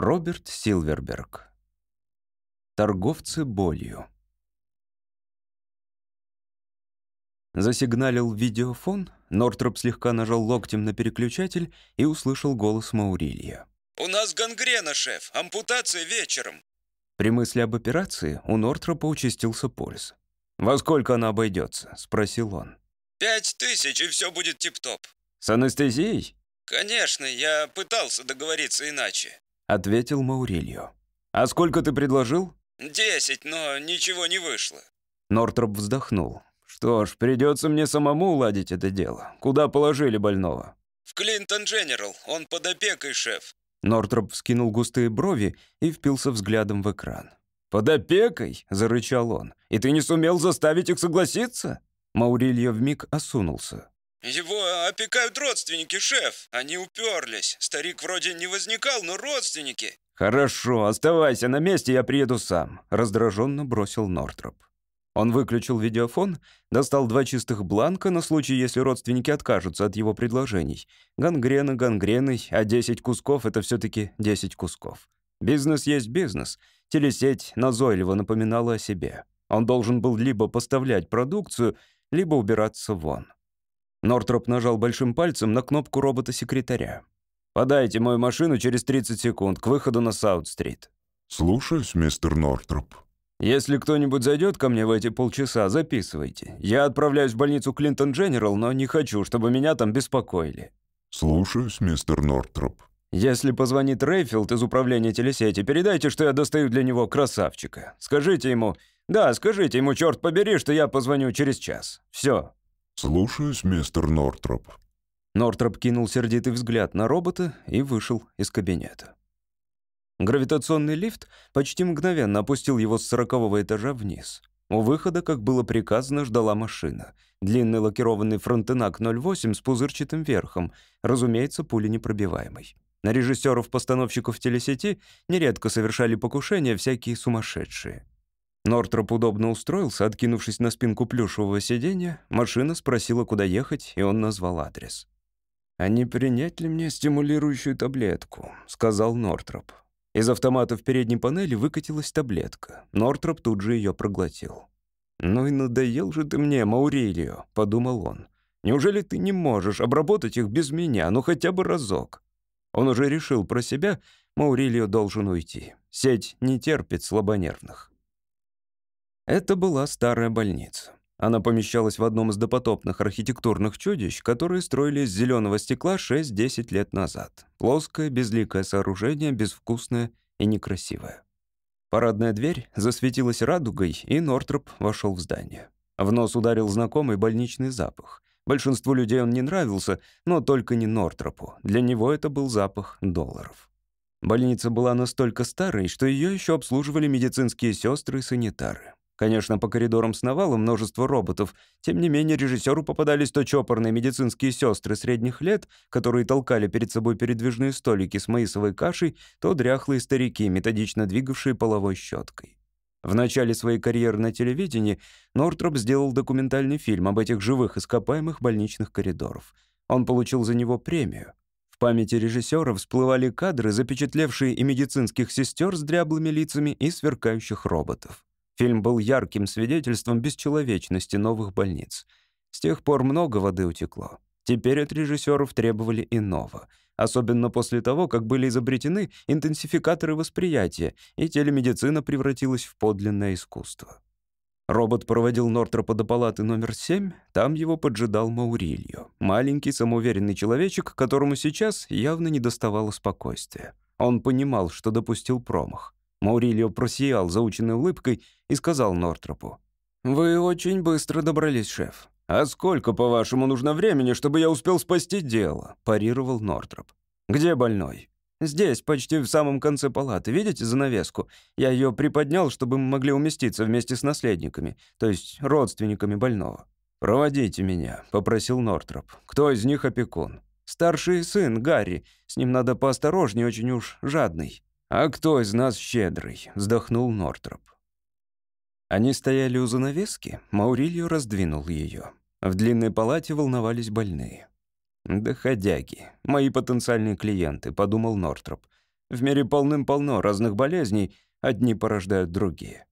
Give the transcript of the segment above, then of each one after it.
Роберт Силверберг. Торговцы болью. Засигналил видеофон, Нортроп слегка нажал локтем на переключатель и услышал голос Маурилья. «У нас гангрена, шеф! Ампутация вечером!» При мысли об операции у Нортропа участился пульс. «Во сколько она обойдется?» — спросил он. «Пять тысяч, и все будет тип-топ». «С анестезией?» «Конечно, я пытался договориться иначе», — ответил Маурильо. «А сколько ты предложил?» «Десять, но ничего не вышло». Нортроп вздохнул. «Что ж, придется мне самому уладить это дело. Куда положили больного?» «В Клинтон Дженерал. Он под опекой, шеф». Нортроп вскинул густые брови и впился взглядом в экран. «Под опекой?» — зарычал он. «И ты не сумел заставить их согласиться?» Маурильо вмиг осунулся. «Его опекают родственники, шеф. Они уперлись. Старик вроде не возникал, но родственники». «Хорошо, оставайся на месте, я приеду сам», — раздраженно бросил Нортроп. Он выключил видеофон, достал два чистых бланка на случай, если родственники откажутся от его предложений. Гангрена гангреной, а 10 кусков — это все таки 10 кусков. Бизнес есть бизнес. Телесеть назойливо напоминала о себе. Он должен был либо поставлять продукцию, либо убираться вон. Нортроп нажал большим пальцем на кнопку робота-секретаря. «Подайте мою машину через 30 секунд к выходу на Саут-стрит». «Слушаюсь, мистер Нортроп». «Если кто-нибудь зайдет ко мне в эти полчаса, записывайте. Я отправляюсь в больницу Клинтон Дженерал, но не хочу, чтобы меня там беспокоили». «Слушаюсь, мистер Нортроп». «Если позвонит Рейфилд из управления телесети, передайте, что я достаю для него красавчика. Скажите ему... Да, скажите ему, черт побери, что я позвоню через час. Все». «Слушаюсь, мистер Нортроп». Нортроп кинул сердитый взгляд на робота и вышел из кабинета. Гравитационный лифт почти мгновенно опустил его с сорокового этажа вниз. У выхода, как было приказано, ждала машина. Длинный лакированный фронтенак 08 с пузырчатым верхом, разумеется, пуленепробиваемый. На режиссеров-постановщиков телесети нередко совершали покушения всякие сумасшедшие. Нортроп удобно устроился, откинувшись на спинку плюшевого сиденья. Машина спросила, куда ехать, и он назвал адрес. «А не принять ли мне стимулирующую таблетку?» — сказал Нортроп. Из автомата в передней панели выкатилась таблетка. Нортроп тут же ее проглотил. «Ну и надоел же ты мне, Маурилио», — подумал он. «Неужели ты не можешь обработать их без меня, ну хотя бы разок?» Он уже решил про себя, Маурилио должен уйти. Сеть не терпит слабонервных. Это была старая больница. Она помещалась в одном из допотопных архитектурных чудищ, которые строили из зеленого стекла 6-10 лет назад. Плоское, безликое сооружение, безвкусное и некрасивое. Парадная дверь засветилась радугой, и Нортроп вошел в здание. В нос ударил знакомый больничный запах. Большинству людей он не нравился, но только не Нортропу. Для него это был запах долларов. Больница была настолько старой, что ее еще обслуживали медицинские сестры и санитары. Конечно, по коридорам сновало множество роботов. Тем не менее, режиссеру попадались то чопорные медицинские сестры средних лет, которые толкали перед собой передвижные столики с маисовой кашей, то дряхлые старики, методично двигавшие половой щеткой. В начале своей карьеры на телевидении Нортроп сделал документальный фильм об этих живых ископаемых больничных коридоров. Он получил за него премию. В памяти режиссера всплывали кадры, запечатлевшие и медицинских сестер с дряблыми лицами, и сверкающих роботов. Фильм был ярким свидетельством бесчеловечности новых больниц. С тех пор много воды утекло. Теперь от режиссеров требовали иного. Особенно после того, как были изобретены интенсификаторы восприятия, и телемедицина превратилась в подлинное искусство. Робот проводил Нортропа до палаты номер 7, там его поджидал Маурильо, маленький самоуверенный человечек, которому сейчас явно не доставало спокойствия. Он понимал, что допустил промах. Маурильо просиял заученной улыбкой и сказал Нортропу. «Вы очень быстро добрались, шеф. А сколько, по-вашему, нужно времени, чтобы я успел спасти дело?» – парировал Нортроп. «Где больной?» «Здесь, почти в самом конце палаты. Видите занавеску? Я ее приподнял, чтобы мы могли уместиться вместе с наследниками, то есть родственниками больного». «Проводите меня», — попросил Нортроп. «Кто из них опекун?» «Старший сын, Гарри. С ним надо поосторожнее, очень уж жадный». «А кто из нас щедрый?» — вздохнул Нортроп. Они стояли у занавески, Маурильо раздвинул ее. В длинной палате волновались больные. «Доходяги, мои потенциальные клиенты», — подумал Нортроп. В мире полным-полно разных болезней, одни порождают другие.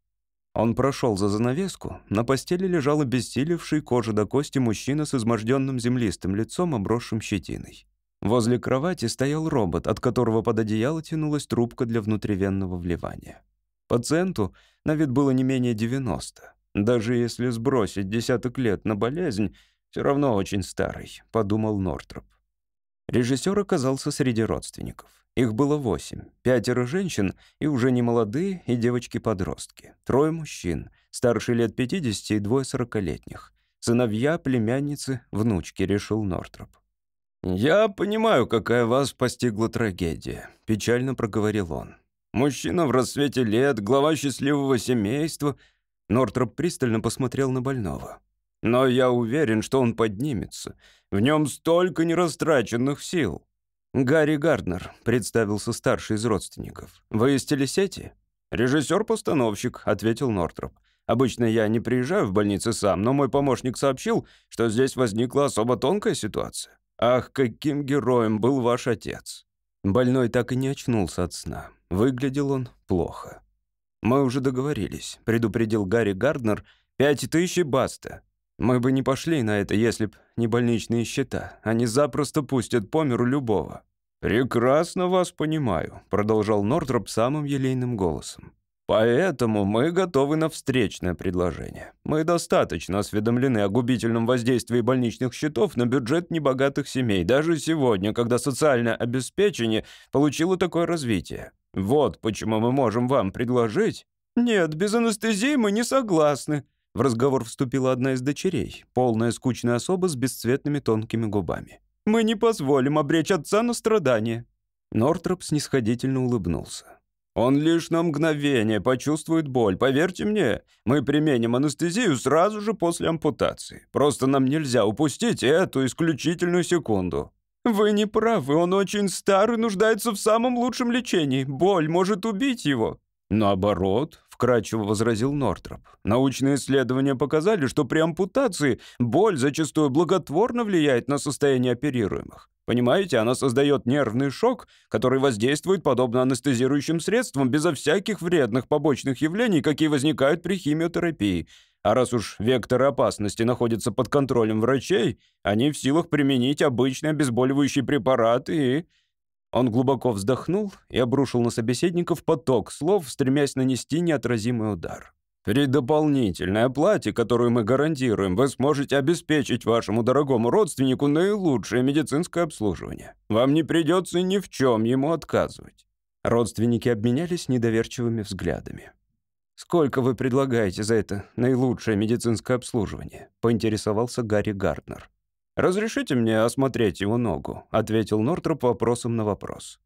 Он прошел за занавеску. На постели лежал обессилевший кожа до кости мужчина с изможденным землистым лицом, обросшим щетиной. Возле кровати стоял робот, от которого под одеяло тянулась трубка для внутривенного вливания. Пациенту на вид было не менее 90. Даже если сбросить десяток лет на болезнь, все равно очень старый, подумал Нортроп. Режиссер оказался среди родственников. Их было восемь. Пятеро женщин и уже не молодые, и девочки-подростки. Трое мужчин, старше лет 50 и двое сорокалетних. Сыновья, племянницы, внучки, решил Нортроп. «Я понимаю, какая вас постигла трагедия», — печально проговорил он. «Мужчина в расцвете лет, глава счастливого семейства». Нортроп пристально посмотрел на больного. «Но я уверен, что он поднимется. В нем столько нерастраченных сил». «Гарри Гарднер», — представился старший из родственников. «Вы из телесети?» «Режиссер-постановщик», — ответил Нортроп. «Обычно я не приезжаю в больницы сам, но мой помощник сообщил, что здесь возникла особо тонкая ситуация. Ах, каким героем был ваш отец!» Больной так и не очнулся от сна. Выглядел он плохо. «Мы уже договорились», — предупредил Гарри Гарднер. «Пять тысяч и баста. Мы бы не пошли на это, если б не больничные счета. Они запросто пустят по миру любого». «Прекрасно вас понимаю», — продолжал Нортроп самым елейным голосом. «Поэтому мы готовы на встречное предложение. Мы достаточно осведомлены о губительном воздействии больничных счетов на бюджет небогатых семей, даже сегодня, когда социальное обеспечение получило такое развитие. Вот почему мы можем вам предложить...» «Нет, без анестезии мы не согласны», в разговор вступила одна из дочерей, полная скучная особа с бесцветными тонкими губами. «Мы не позволим обречь отца на страдания». Нортроп снисходительно улыбнулся. «Он лишь на мгновение почувствует боль, поверьте мне. Мы применим анестезию сразу же после ампутации. Просто нам нельзя упустить эту исключительную секунду». «Вы не правы, он очень стар и нуждается в самом лучшем лечении. Боль может убить его». «Наоборот», — вкратчиво возразил Нортроп. «Научные исследования показали, что при ампутации боль зачастую благотворно влияет на состояние оперируемых. Понимаете, она создает нервный шок, который воздействует подобно анестезирующим средствам безо всяких вредных побочных явлений, какие возникают при химиотерапии. А раз уж векторы опасности находятся под контролем врачей, они в силах применить обычные обезболивающие препараты и он глубоко вздохнул и обрушил на собеседников поток слов, стремясь нанести неотразимый удар. «При дополнительной оплате, которую мы гарантируем, вы сможете обеспечить вашему дорогому родственнику наилучшее медицинское обслуживание. Вам не придется ни в чем ему отказывать». Родственники обменялись недоверчивыми взглядами. «Сколько вы предлагаете за это наилучшее медицинское обслуживание?» — поинтересовался Гарри Гарднер. «Разрешите мне осмотреть его ногу», — ответил Нортроп вопросом на вопрос.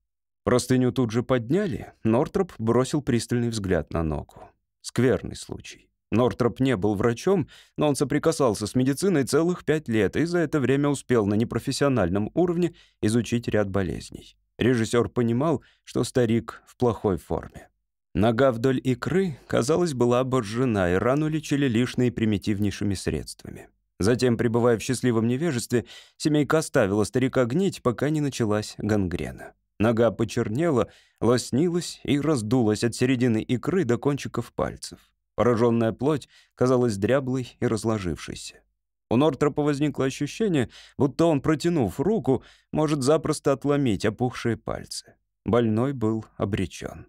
Простыню тут же подняли. Нортроп бросил пристальный взгляд на ногу. Скверный случай. Нортроп не был врачом, но он соприкасался с медициной целых пять лет и за это время успел на непрофессиональном уровне изучить ряд болезней. Режиссер понимал, что старик в плохой форме. Нога вдоль икры, казалось, была обожжена, и рану лечили лишь наипримитивнейшими средствами. Затем, пребывая в счастливом невежестве, семейка оставила старика гнить, пока не началась гангрена. Нога почернела, лоснилась и раздулась от середины икры до кончиков пальцев. Пораженная плоть казалась дряблой и разложившейся. У Нортропа возникло ощущение, будто он, протянув руку, может запросто отломить опухшие пальцы. Больной был обречен.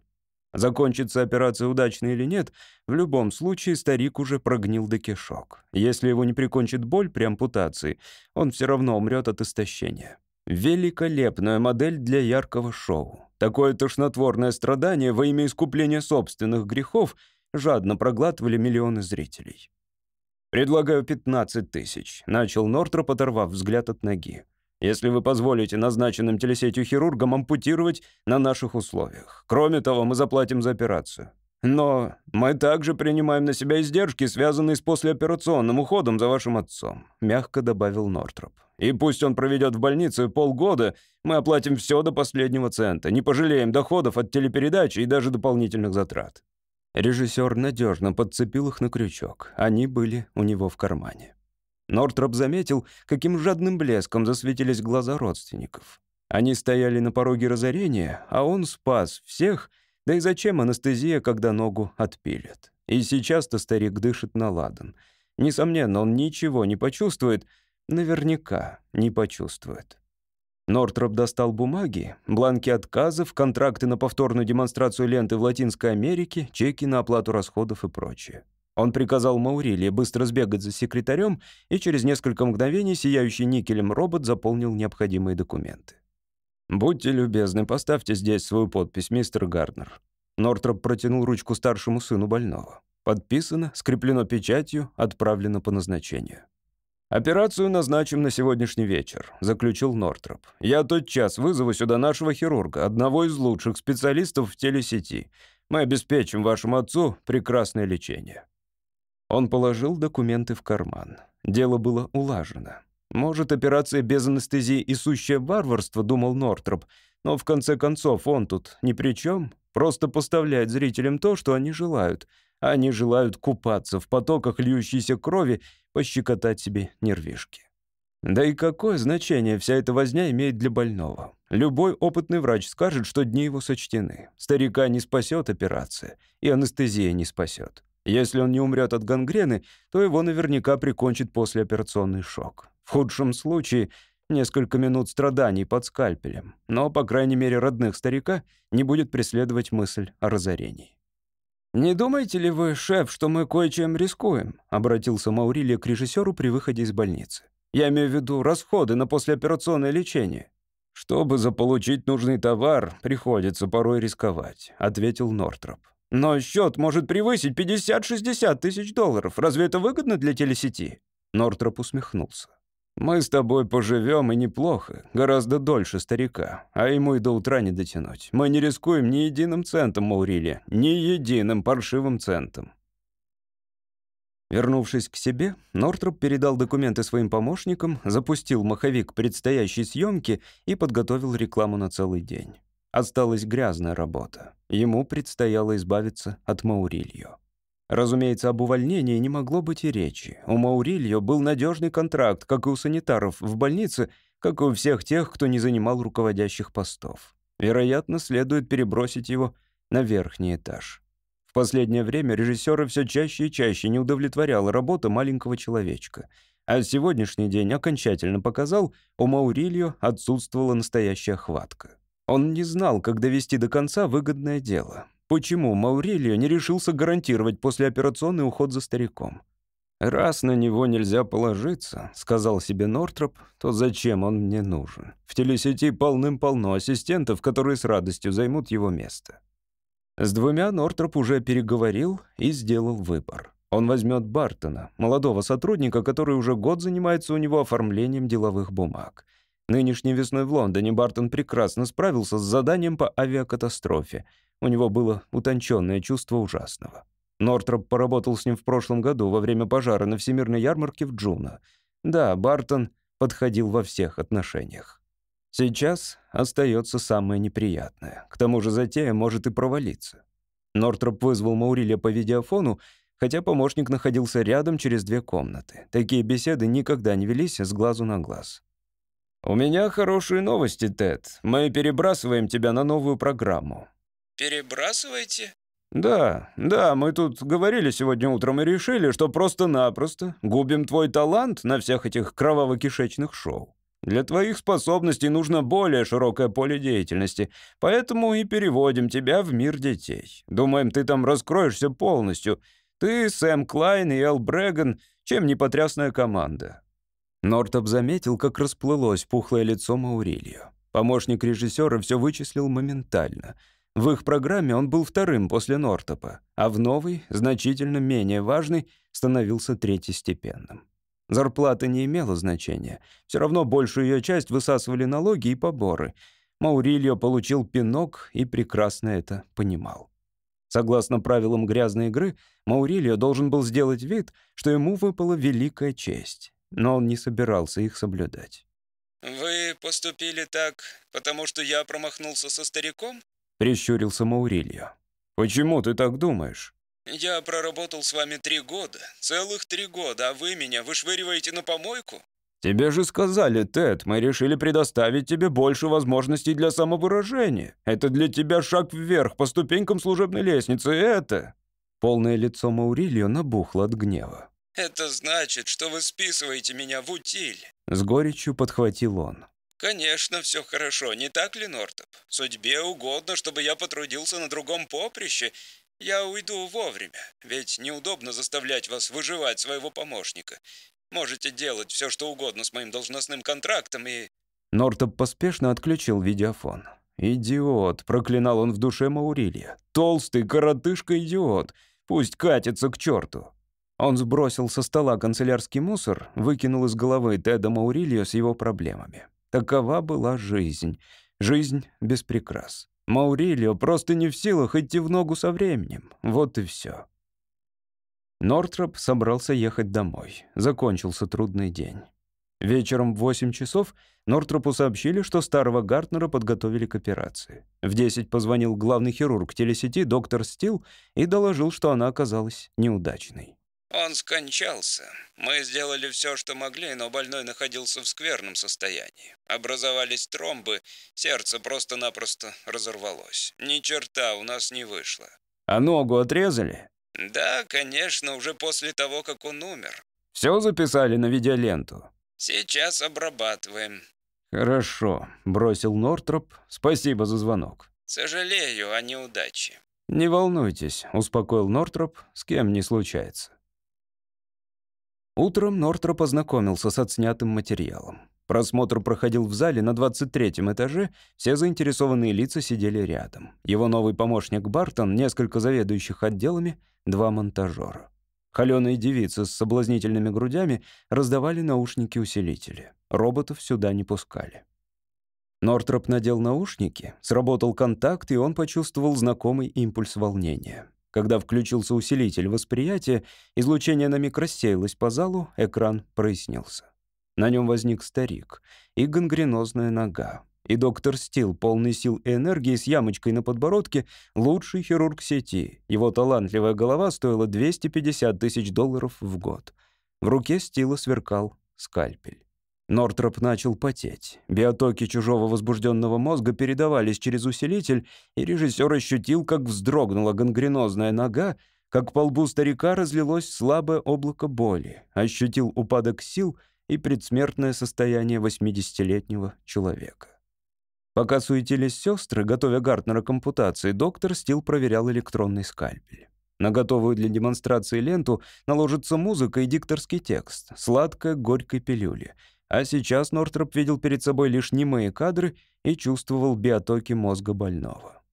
Закончится операция удачно или нет, в любом случае старик уже прогнил до кишок. Если его не прикончит боль при ампутации, он все равно умрет от истощения. Великолепная модель для яркого шоу. Такое тошнотворное страдание во имя искупления собственных грехов жадно проглатывали миллионы зрителей. «Предлагаю 15 тысяч», — начал Нортроп, оторвав взгляд от ноги если вы позволите назначенным телесетью хирургам ампутировать на наших условиях. Кроме того, мы заплатим за операцию. Но мы также принимаем на себя издержки, связанные с послеоперационным уходом за вашим отцом», — мягко добавил Нортроп. «И пусть он проведет в больнице полгода, мы оплатим все до последнего цента, не пожалеем доходов от телепередачи и даже дополнительных затрат». Режиссер надежно подцепил их на крючок. Они были у него в кармане. Нортроп заметил, каким жадным блеском засветились глаза родственников. Они стояли на пороге разорения, а он спас всех, да и зачем анестезия, когда ногу отпилят? И сейчас-то старик дышит на. Несомненно, он ничего не почувствует, наверняка не почувствует. Нортроп достал бумаги, бланки отказов, контракты на повторную демонстрацию ленты в Латинской Америке, чеки на оплату расходов и прочее. Он приказал Маурилии быстро сбегать за секретарем, и через несколько мгновений сияющий никелем робот заполнил необходимые документы. «Будьте любезны, поставьте здесь свою подпись, мистер Гарднер». Нортроп протянул ручку старшему сыну больного. Подписано, скреплено печатью, отправлено по назначению. «Операцию назначим на сегодняшний вечер», — заключил Нортроп. «Я тот час вызову сюда нашего хирурга, одного из лучших специалистов в телесети. Мы обеспечим вашему отцу прекрасное лечение». Он положил документы в карман. Дело было улажено. Может, операция без анестезии и сущее варварство, думал Нортроп, но в конце концов он тут ни при чем, просто поставляет зрителям то, что они желают. Они желают купаться в потоках льющейся крови, пощекотать себе нервишки. Да и какое значение вся эта возня имеет для больного? Любой опытный врач скажет, что дни его сочтены. Старика не спасет операция, и анестезия не спасет. Если он не умрет от гангрены, то его наверняка прикончит послеоперационный шок. В худшем случае несколько минут страданий под скальпелем, но, по крайней мере, родных старика не будет преследовать мысль о разорении. «Не думаете ли вы, шеф, что мы кое-чем рискуем?» — обратился Маурилия к режиссеру при выходе из больницы. «Я имею в виду расходы на послеоперационное лечение». «Чтобы заполучить нужный товар, приходится порой рисковать», — ответил Нортроп. «Но счет может превысить 50-60 тысяч долларов. Разве это выгодно для телесети?» Нортроп усмехнулся. Мы с тобой поживем и неплохо, гораздо дольше старика, а ему и до утра не дотянуть. Мы не рискуем ни единым центом, Маурилия, ни единым паршивым центом». Вернувшись к себе, Нортроп передал документы своим помощникам, запустил маховик предстоящей съемки и подготовил рекламу на целый день. Осталась грязная работа. Ему предстояло избавиться от Маурильо. Разумеется, об увольнении не могло быть и речи. У Маурильо был надежный контракт, как и у санитаров в больнице, как и у всех тех, кто не занимал руководящих постов. Вероятно, следует перебросить его на верхний этаж. В последнее время режиссера все чаще и чаще не удовлетворяла работа маленького человечка. А сегодняшний день окончательно показал, у Маурильо отсутствовала настоящая хватка. Он не знал, как довести до конца выгодное дело. Почему Маурилио не решился гарантировать послеоперационный уход за стариком? «Раз на него нельзя положиться», — сказал себе Нортроп, «то зачем он мне нужен? В телесети полным-полно ассистентов, которые с радостью займут его место». С двумя Нортроп уже переговорил и сделал выбор. Он возьмет Бартона, молодого сотрудника, который уже год занимается у него оформлением деловых бумаг. Нынешней весной в Лондоне Бартон прекрасно справился с заданием по авиакатастрофе — у него было утонченное чувство ужасного. Нортроп поработал с ним в прошлом году во время пожара на Всемирной ярмарке в Джуно. Да, Бартон подходил во всех отношениях. Сейчас остается самое неприятное. К тому же затея может и провалиться. Нортроп вызвал Маурильо по видеофону, хотя помощник находился рядом через две комнаты. Такие беседы никогда не велись с глазу на глаз. «У меня хорошие новости, Тед. Мы перебрасываем тебя на новую программу. Перебрасываете? Да, да, мы тут говорили сегодня утром и решили, что просто-напросто губим твой талант на всех этих кроваво-кишечных шоу. Для твоих способностей нужно более широкое поле деятельности, поэтому и переводим тебя в мир детей. Думаем, ты там раскроешься полностью. Ты, Сэм Клайн и Эл Брэган, чем не потрясная команда». Нортоп заметил, как расплылось пухлое лицо Маурильо. Помощник режиссера все вычислил моментально — в их программе он был вторым после Нортопа, а в новой, значительно менее важный, становился третьестепенным. Зарплата не имела значения. Все равно большую ее часть высасывали налоги и поборы. Маурильо получил пинок и прекрасно это понимал. Согласно правилам грязной игры, Маурильо должен был сделать вид, что ему выпала великая честь, но он не собирался их соблюдать. «Вы поступили так, потому что я промахнулся со стариком?» Прищурился Маурильо. «Почему ты так думаешь?» «Я проработал с вами три года, целых три года, а вы меня вышвыриваете на помойку?» «Тебе же сказали, Тед, мы решили предоставить тебе больше возможностей для самовыражения. Это для тебя шаг вверх по ступенькам служебной лестницы, это...» Полное лицо Маурильо набухло от гнева. «Это значит, что вы списываете меня в утиль». С горечью подхватил он. «Конечно, все хорошо, не так ли, Нортоп? Судьбе угодно, чтобы я потрудился на другом поприще. Я уйду вовремя, ведь неудобно заставлять вас выживать своего помощника. Можете делать все, что угодно с моим должностным контрактом и...» Нортоп поспешно отключил видеофон. «Идиот!» — проклинал он в душе Маурилья. «Толстый коротышка-идиот! Пусть катится к черту!» Он сбросил со стола канцелярский мусор, выкинул из головы Теда Маурильо с его проблемами. Такова была жизнь. Жизнь без прикрас. Маурильо просто не в силах идти в ногу со временем. Вот и все. Нортроп собрался ехать домой. Закончился трудный день. Вечером в 8 часов Нортропу сообщили, что старого Гартнера подготовили к операции. В 10 позвонил главный хирург телесети доктор Стил и доложил, что она оказалась неудачной. Он скончался. Мы сделали все, что могли, но больной находился в скверном состоянии. Образовались тромбы, сердце просто-напросто разорвалось. Ни черта у нас не вышло. А ногу отрезали? Да, конечно, уже после того, как он умер. Все записали на видеоленту? Сейчас обрабатываем. Хорошо, бросил Нортроп. Спасибо за звонок. Сожалею о неудаче. Не волнуйтесь, успокоил Нортроп, с кем не случается. Утром Нортроп познакомился с отснятым материалом. Просмотр проходил в зале на 23-м этаже, все заинтересованные лица сидели рядом. Его новый помощник Бартон, несколько заведующих отделами, два монтажера. Холёные девицы с соблазнительными грудями раздавали наушники-усилители. Роботов сюда не пускали. Нортроп надел наушники, сработал контакт, и он почувствовал знакомый импульс волнения. Когда включился усилитель восприятия, излучение на миг рассеялось по залу, экран прояснился. На нем возник старик и гангренозная нога. И доктор Стил, полный сил и энергии, с ямочкой на подбородке, лучший хирург сети. Его талантливая голова стоила 250 тысяч долларов в год. В руке Стила сверкал скальпель. Нортроп начал потеть. Биотоки чужого возбужденного мозга передавались через усилитель, и режиссер ощутил, как вздрогнула гангренозная нога, как по лбу старика разлилось слабое облако боли, ощутил упадок сил — и предсмертное состояние 80-летнего человека. Пока суетились сестры, готовя Гартнера к ампутации, доктор Стил проверял электронный скальпель. На готовую для демонстрации ленту наложится музыка и дикторский текст, сладкая горькой пилюли. А сейчас Нортроп видел перед собой лишь немые кадры и чувствовал биотоки мозга больного.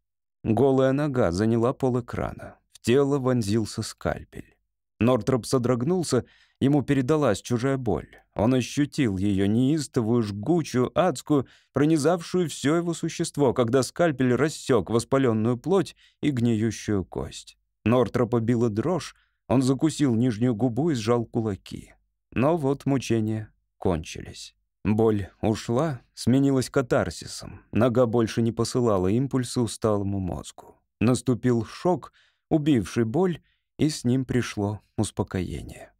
Голая нога заняла пол экрана. В тело вонзился скальпель. Нортроп содрогнулся, ему передалась чужая боль. Он ощутил ее неистовую, жгучую, адскую, пронизавшую все его существо, когда скальпель рассек воспаленную плоть и гниющую кость. Нортропа била дрожь, он закусил нижнюю губу и сжал кулаки. Но вот мучения кончились. Боль ушла, сменилась катарсисом. Нога больше не посылала импульсы усталому мозгу. Наступил шок, убивший боль, и с ним пришло успокоение.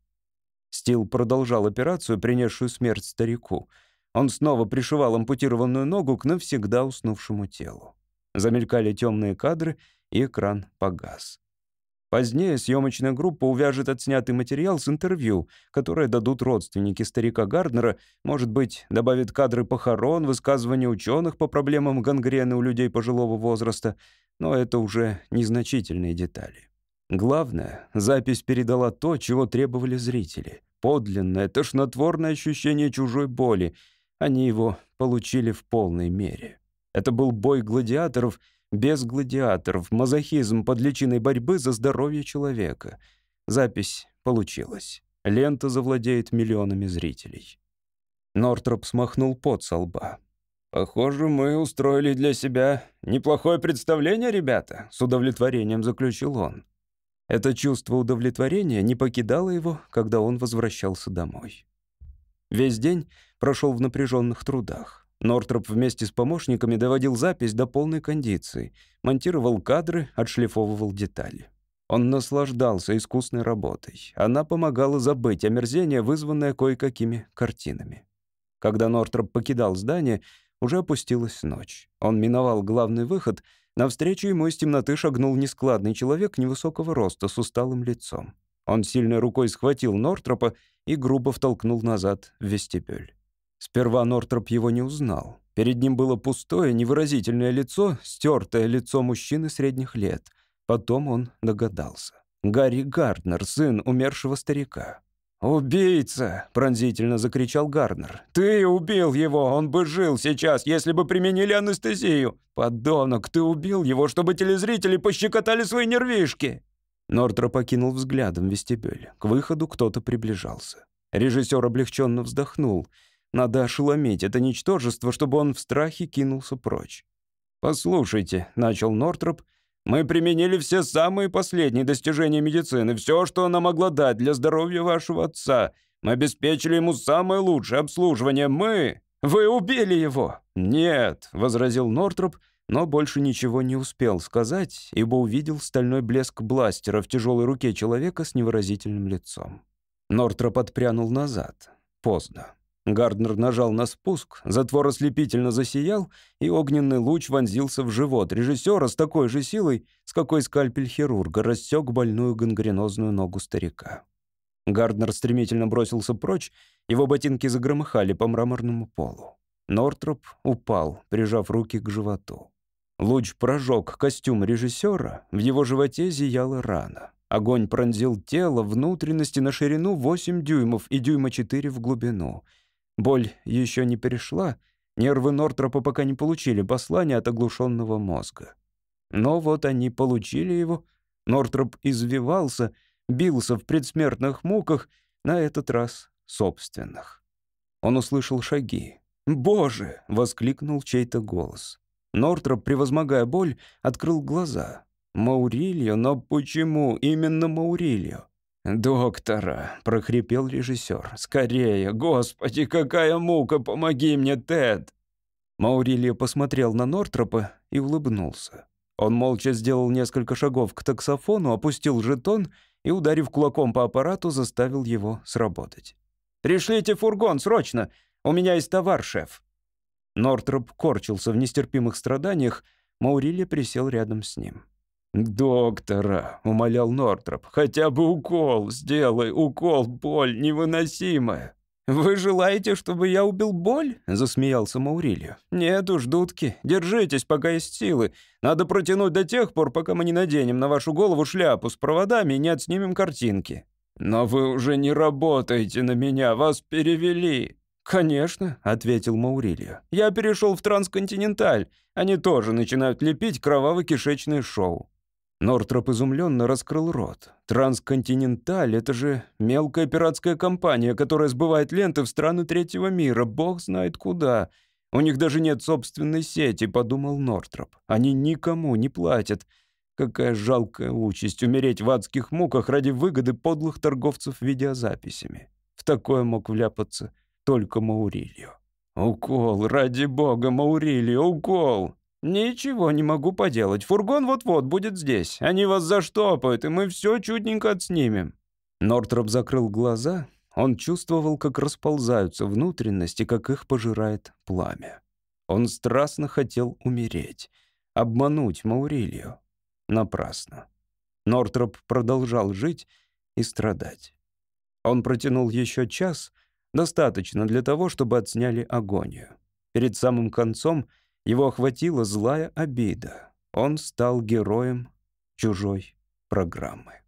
Стил продолжал операцию, принесшую смерть старику. Он снова пришивал ампутированную ногу к навсегда уснувшему телу. Замелькали темные кадры, и экран погас. Позднее съемочная группа увяжет отснятый материал с интервью, которое дадут родственники старика Гарднера, может быть, добавит кадры похорон, высказывания ученых по проблемам гангрены у людей пожилого возраста, но это уже незначительные детали. Главное, запись передала то, чего требовали зрители. Подлинное, тошнотворное ощущение чужой боли. Они его получили в полной мере. Это был бой гладиаторов без гладиаторов, мазохизм под личиной борьбы за здоровье человека. Запись получилась. Лента завладеет миллионами зрителей. Нортроп смахнул пот со лба. «Похоже, мы устроили для себя неплохое представление, ребята», — с удовлетворением заключил он. Это чувство удовлетворения не покидало его, когда он возвращался домой. Весь день прошел в напряженных трудах. Нортроп вместе с помощниками доводил запись до полной кондиции, монтировал кадры, отшлифовывал детали. Он наслаждался искусной работой. Она помогала забыть омерзение, вызванное кое-какими картинами. Когда Нортроп покидал здание, уже опустилась ночь. Он миновал главный выход. Навстречу ему из темноты шагнул нескладный человек невысокого роста с усталым лицом. Он сильной рукой схватил Нортропа и грубо втолкнул назад в вестибюль. Сперва Нортроп его не узнал. Перед ним было пустое, невыразительное лицо, стертое лицо мужчины средних лет. Потом он догадался. Гарри Гарднер, сын умершего старика. «Убийца!» — пронзительно закричал Гарднер. «Ты убил его! Он бы жил сейчас, если бы применили анестезию! Подонок, ты убил его, чтобы телезрители пощекотали свои нервишки!» Нортро покинул взглядом вестибюль. К выходу кто-то приближался. Режиссер облегченно вздохнул. Надо ошеломить это ничтожество, чтобы он в страхе кинулся прочь. «Послушайте», — начал Нортроп, — мы применили все самые последние достижения медицины, все, что она могла дать для здоровья вашего отца. Мы обеспечили ему самое лучшее обслуживание. Мы... Вы убили его!» «Нет», — возразил Нортроп, но больше ничего не успел сказать, ибо увидел стальной блеск бластера в тяжелой руке человека с невыразительным лицом. Нортроп отпрянул назад. Поздно. Гарднер нажал на спуск, затвор ослепительно засиял, и огненный луч вонзился в живот режиссера с такой же силой, с какой скальпель хирурга рассек больную гангренозную ногу старика. Гарднер стремительно бросился прочь, его ботинки загромыхали по мраморному полу. Нортроп упал, прижав руки к животу. Луч прожег костюм режиссера, в его животе зияла рана. Огонь пронзил тело, внутренности на ширину 8 дюймов и дюйма 4 в глубину — Боль еще не перешла, нервы Нортропа пока не получили послания от оглушенного мозга. Но вот они получили его. Нортроп извивался, бился в предсмертных муках, на этот раз собственных. Он услышал шаги. «Боже!» — воскликнул чей-то голос. Нортроп, превозмогая боль, открыл глаза. «Маурильо? Но почему именно Маурильо?» «Доктора!» — прохрипел режиссер. «Скорее! Господи, какая мука! Помоги мне, Тед!» Маурилия посмотрел на Нортропа и улыбнулся. Он молча сделал несколько шагов к таксофону, опустил жетон и, ударив кулаком по аппарату, заставил его сработать. «Пришлите фургон, срочно! У меня есть товар, шеф!» Нортроп корчился в нестерпимых страданиях, Маурилия присел рядом с ним. «Доктора», — умолял Нортроп, — «хотя бы укол, сделай, укол, боль невыносимая». «Вы желаете, чтобы я убил боль?» — засмеялся Маурилио. «Нет уж, дудки, держитесь, пока есть силы. Надо протянуть до тех пор, пока мы не наденем на вашу голову шляпу с проводами и не отснимем картинки». «Но вы уже не работаете на меня, вас перевели». «Конечно», — ответил Маурилио. «Я перешел в трансконтиненталь. Они тоже начинают лепить кроваво-кишечное шоу». Нортроп изумленно раскрыл рот. «Трансконтиненталь — это же мелкая пиратская компания, которая сбывает ленты в страны третьего мира, бог знает куда. У них даже нет собственной сети», — подумал Нортроп. «Они никому не платят. Какая жалкая участь умереть в адских муках ради выгоды подлых торговцев видеозаписями. В такое мог вляпаться только Маурильо. «Укол, ради бога, Маурильо, укол!» «Ничего не могу поделать. Фургон вот-вот будет здесь. Они вас заштопают, и мы все чудненько отснимем». Нортроп закрыл глаза. Он чувствовал, как расползаются внутренности, как их пожирает пламя. Он страстно хотел умереть, обмануть Маурилью. Напрасно. Нортроп продолжал жить и страдать. Он протянул еще час, достаточно для того, чтобы отсняли агонию. Перед самым концом — его охватила злая обида. Он стал героем чужой программы.